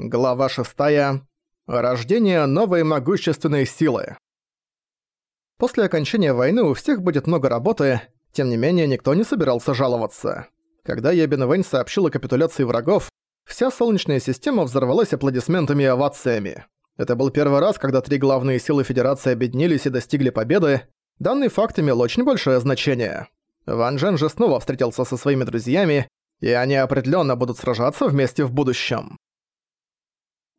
Глава 6. Рождение новой могущественной силы. После окончания войны у всех будет много работы, тем не менее никто не собирался жаловаться. Когда Ебин Вэнь сообщил о капитуляции врагов, вся Солнечная система взорвалась аплодисментами и овациями. Это был первый раз, когда три главные силы Федерации объединились и достигли победы. Данный факт имел очень большое значение. Ван Джен же снова встретился со своими друзьями, и они определенно будут сражаться вместе в будущем.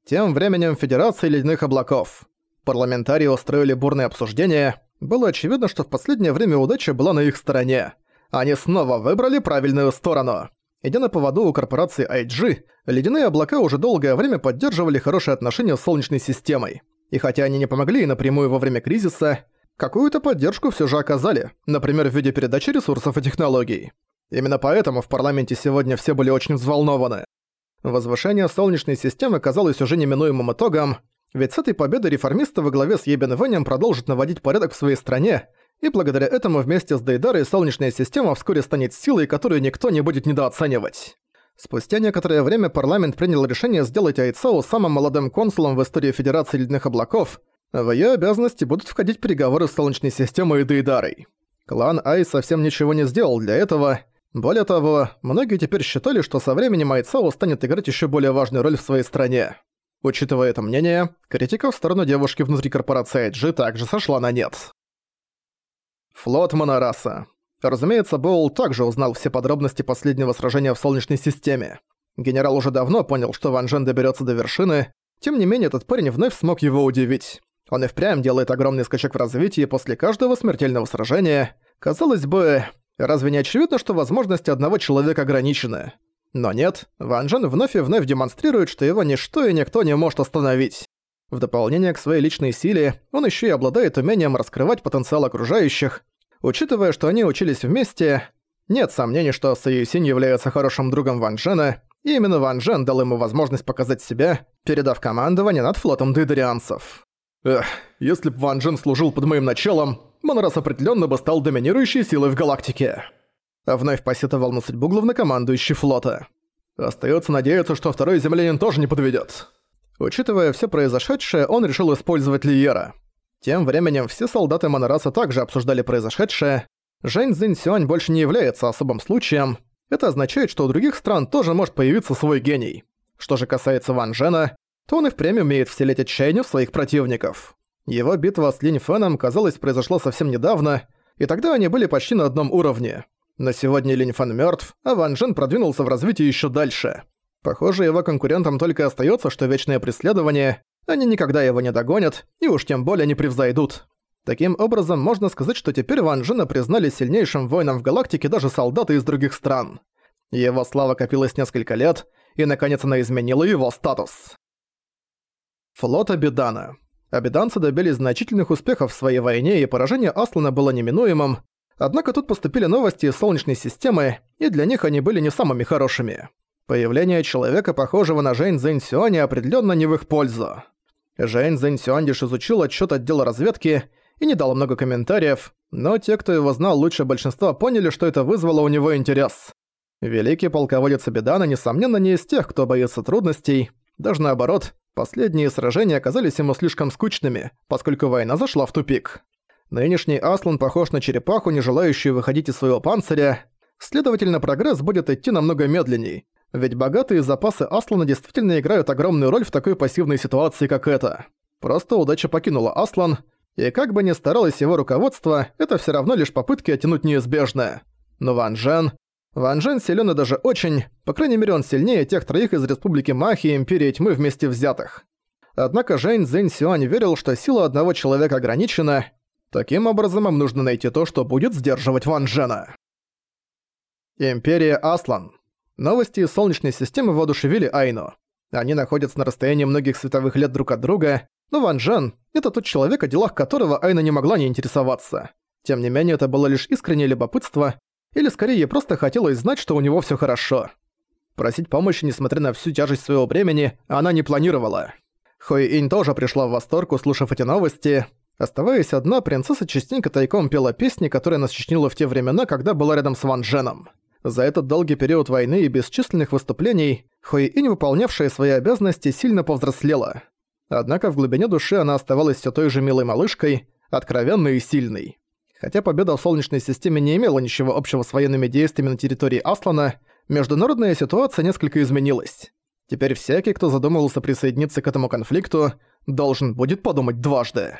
Тем временем Федерация Ледяных Облаков. Парламентарии устроили бурное обсуждение. Было очевидно, что в последнее время удача была на их стороне. Они снова выбрали правильную сторону. Идя на поводу у корпорации IG, Ледяные Облака уже долгое время поддерживали хорошие отношения с Солнечной системой. И хотя они не помогли напрямую во время кризиса, какую-то поддержку все же оказали, например, в виде передачи ресурсов и технологий. Именно поэтому в парламенте сегодня все были очень взволнованы. Возвышение Солнечной системы казалось уже неминуемым итогом, ведь с этой победой реформисты во главе с Ебен Венем продолжат наводить порядок в своей стране, и благодаря этому вместе с Дейдарой Солнечная система вскоре станет силой, которую никто не будет недооценивать. Спустя некоторое время парламент принял решение сделать Айцао самым молодым консулом в истории Федерации Ледяных Облаков. В её обязанности будут входить переговоры с Солнечной системой и Дейдарой. Клан Ай совсем ничего не сделал для этого, более того, многие теперь считали, что со временем Айцао станет играть еще более важную роль в своей стране. Учитывая это мнение, критика в сторону девушки внутри корпорации IG также сошла на нет. Флот Монораса. Разумеется, Боул также узнал все подробности последнего сражения в Солнечной системе. Генерал уже давно понял, что Ван Джен доберется до вершины, тем не менее этот парень вновь смог его удивить. Он и впрямь делает огромный скачок в развитии после каждого смертельного сражения. Казалось бы, Разве не очевидно, что возможности одного человека ограничены? Но нет, Ван Джен вновь и вновь демонстрирует, что его ничто и никто не может остановить. В дополнение к своей личной силе, он еще и обладает умением раскрывать потенциал окружающих. Учитывая, что они учились вместе, нет сомнений, что Саюсинь является хорошим другом Ван Джена, и именно Ван Джен дал ему возможность показать себя, передав командование над флотом дейдерианцев. Эх, если бы Ван Джен служил под моим началом, Монорас определенно бы стал доминирующей силой в галактике. Вновь посетовал на судьбу главнокомандующий флота. Остается надеяться, что второй землянин тоже не подведет. Учитывая все произошедшее, он решил использовать Лиера. Тем временем все солдаты Монораса также обсуждали произошедшее. Жень Цзинь Сюань больше не является особым случаем. Это означает, что у других стран тоже может появиться свой гений. Что же касается Ван Жена, то он и впрямь умеет вселять отчаяние в своих противников. Его битва с Линь Фэном, казалось, произошла совсем недавно, и тогда они были почти на одном уровне. Но сегодня Линь Фэн мёртв, а Ван Джен продвинулся в развитии ещё дальше. Похоже, его конкурентам только остаётся, что вечное преследование, они никогда его не догонят, и уж тем более не превзойдут. Таким образом, можно сказать, что теперь Ван Джена признали сильнейшим воином в галактике даже солдаты из других стран. Его слава копилась несколько лет, и наконец она изменила его статус. Флот Абидана Абиданцы добились значительных успехов в своей войне, и поражение Аслана было неминуемым, однако тут поступили новости из Солнечной системы, и для них они были не самыми хорошими. Появление человека, похожего на Жэнь Зэнь Сюаня, определенно не в их пользу. Жэнь Зэнь Сюань лишь изучил отчет отдела разведки и не дал много комментариев, но те, кто его знал лучше большинства, поняли, что это вызвало у него интерес. Великий полководец Абидана, несомненно, не из тех, кто боится трудностей, даже наоборот, Последние сражения оказались ему слишком скучными, поскольку война зашла в тупик. Нынешний Аслан похож на черепаху, не желающую выходить из своего панциря. Следовательно, прогресс будет идти намного медленней. Ведь богатые запасы Аслана действительно играют огромную роль в такой пассивной ситуации, как эта. Просто удача покинула Аслан, и как бы ни старалось его руководство, это все равно лишь попытки оттянуть неизбежное. Но Ван Джен... Ван Джен силен и даже очень, по крайней мере он сильнее тех троих из Республики Махи и Империи Тьмы вместе взятых. Однако Жень Цзинь Сюань верил, что сила одного человека ограничена, таким образом им нужно найти то, что будет сдерживать Ван Джена. Империя Аслан. Новости из Солнечной системы воодушевили Айну. Они находятся на расстоянии многих световых лет друг от друга, но Ван Джен — это тот человек, о делах которого Айна не могла не интересоваться. Тем не менее, это было лишь искреннее любопытство, или скорее просто хотелось знать, что у него всё хорошо. Просить помощи, несмотря на всю тяжесть своего бремени, она не планировала. Хой Инь тоже пришла в восторг, услышав эти новости. Оставаясь одна, принцесса частенько тайком пела песни, которые она сочинила в те времена, когда была рядом с Ван Дженом. За этот долгий период войны и бесчисленных выступлений Хуэинь, выполнявшая свои обязанности, сильно повзрослела. Однако в глубине души она оставалась все той же милой малышкой, откровенной и сильной. Хотя победа в Солнечной системе не имела ничего общего с военными действиями на территории Аслана, международная ситуация несколько изменилась. Теперь всякий, кто задумывался присоединиться к этому конфликту, должен будет подумать дважды.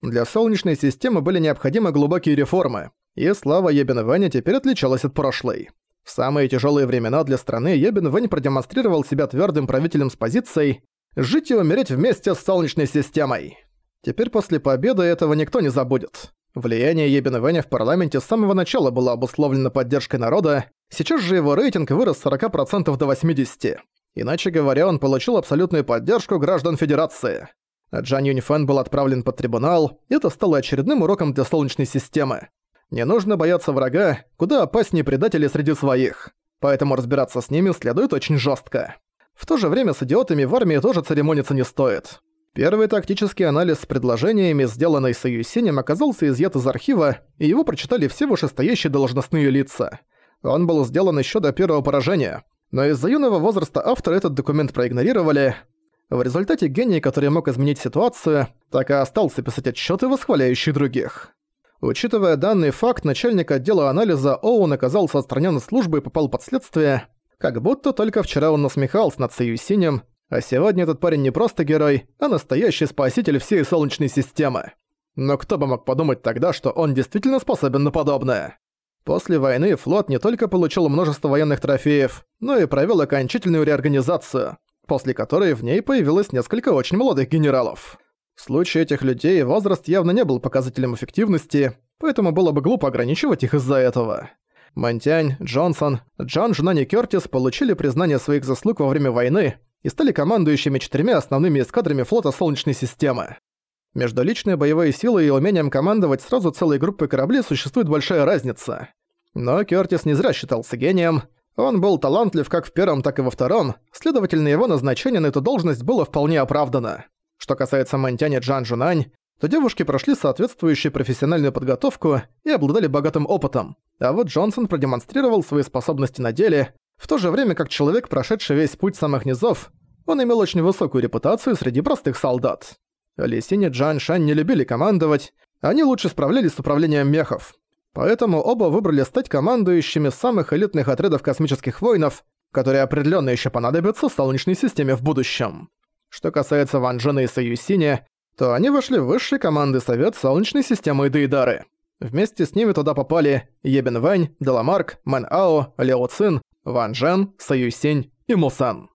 Для Солнечной системы были необходимы глубокие реформы, и слава Ебен Вэня теперь отличалась от прошлой. В самые тяжелые времена для страны Ебен Вэнь продемонстрировал себя твердым правителем с позицией «жить и умереть вместе с Солнечной системой». Теперь после победы этого никто не забудет. Влияние Ебен Вэня в парламенте с самого начала было обусловлено поддержкой народа, сейчас же его рейтинг вырос с 40% до 80%. Иначе говоря, он получил абсолютную поддержку граждан Федерации. Джан Юньфэн был отправлен под трибунал, и это стало очередным уроком для Солнечной системы. Не нужно бояться врага, куда опаснее предатели среди своих. Поэтому разбираться с ними следует очень жестко. В то же время с идиотами в армии тоже церемониться не стоит. Первый тактический анализ с предложениями, сделанный Союзинем, оказался изъят из архива, и его прочитали все вышестоящие должностные лица. Он был сделан еще до первого поражения, но из-за юного возраста автора этот документ проигнорировали. В результате гений, который мог изменить ситуацию, так и остался писать отчеты, восхваляющие других. Учитывая данный факт, начальник отдела анализа Оуэн оказался отстранен от службы и попал под следствие. Как будто только вчера он насмехался над Союзинем, а сегодня этот парень не просто герой, а настоящий спаситель всей Солнечной системы. Но кто бы мог подумать тогда, что он действительно способен на подобное? После войны флот не только получил множество военных трофеев, но и провел окончательную реорганизацию, после которой в ней появилось несколько очень молодых генералов. В случае этих людей возраст явно не был показателем эффективности, поэтому было бы глупо ограничивать их из-за этого. Монтянь, Джонсон, Джон Жунани Кёртис получили признание своих заслуг во время войны и стали командующими четырьмя основными эскадрами флота Солнечной системы. Между личной боевой силой и умением командовать сразу целой группой кораблей существует большая разница. Но Кёртис не зря считался гением. Он был талантлив как в первом, так и во втором, следовательно, его назначение на эту должность было вполне оправдано. Что касается Мантяни Джан Жунань, то девушки прошли соответствующую профессиональную подготовку и обладали богатым опытом. А вот Джонсон продемонстрировал свои способности на деле, в то же время как человек, прошедший весь путь самых низов, он имел очень высокую репутацию среди простых солдат. Лисинь и Джан Шань не любили командовать, они лучше справлялись с управлением мехов. Поэтому оба выбрали стать командующими самых элитных отрядов космических воинов, которые определенно еще понадобятся в Солнечной системе в будущем. Что касается Ван Джена и Союсиня, то они вошли в высшие команды Совет Солнечной системы Дейдары. Вместе с ними туда попали Ебен Вэнь, Деламарк, Мэн Ао, Лео Цин, Ван Джен, Союсинь и Мусан.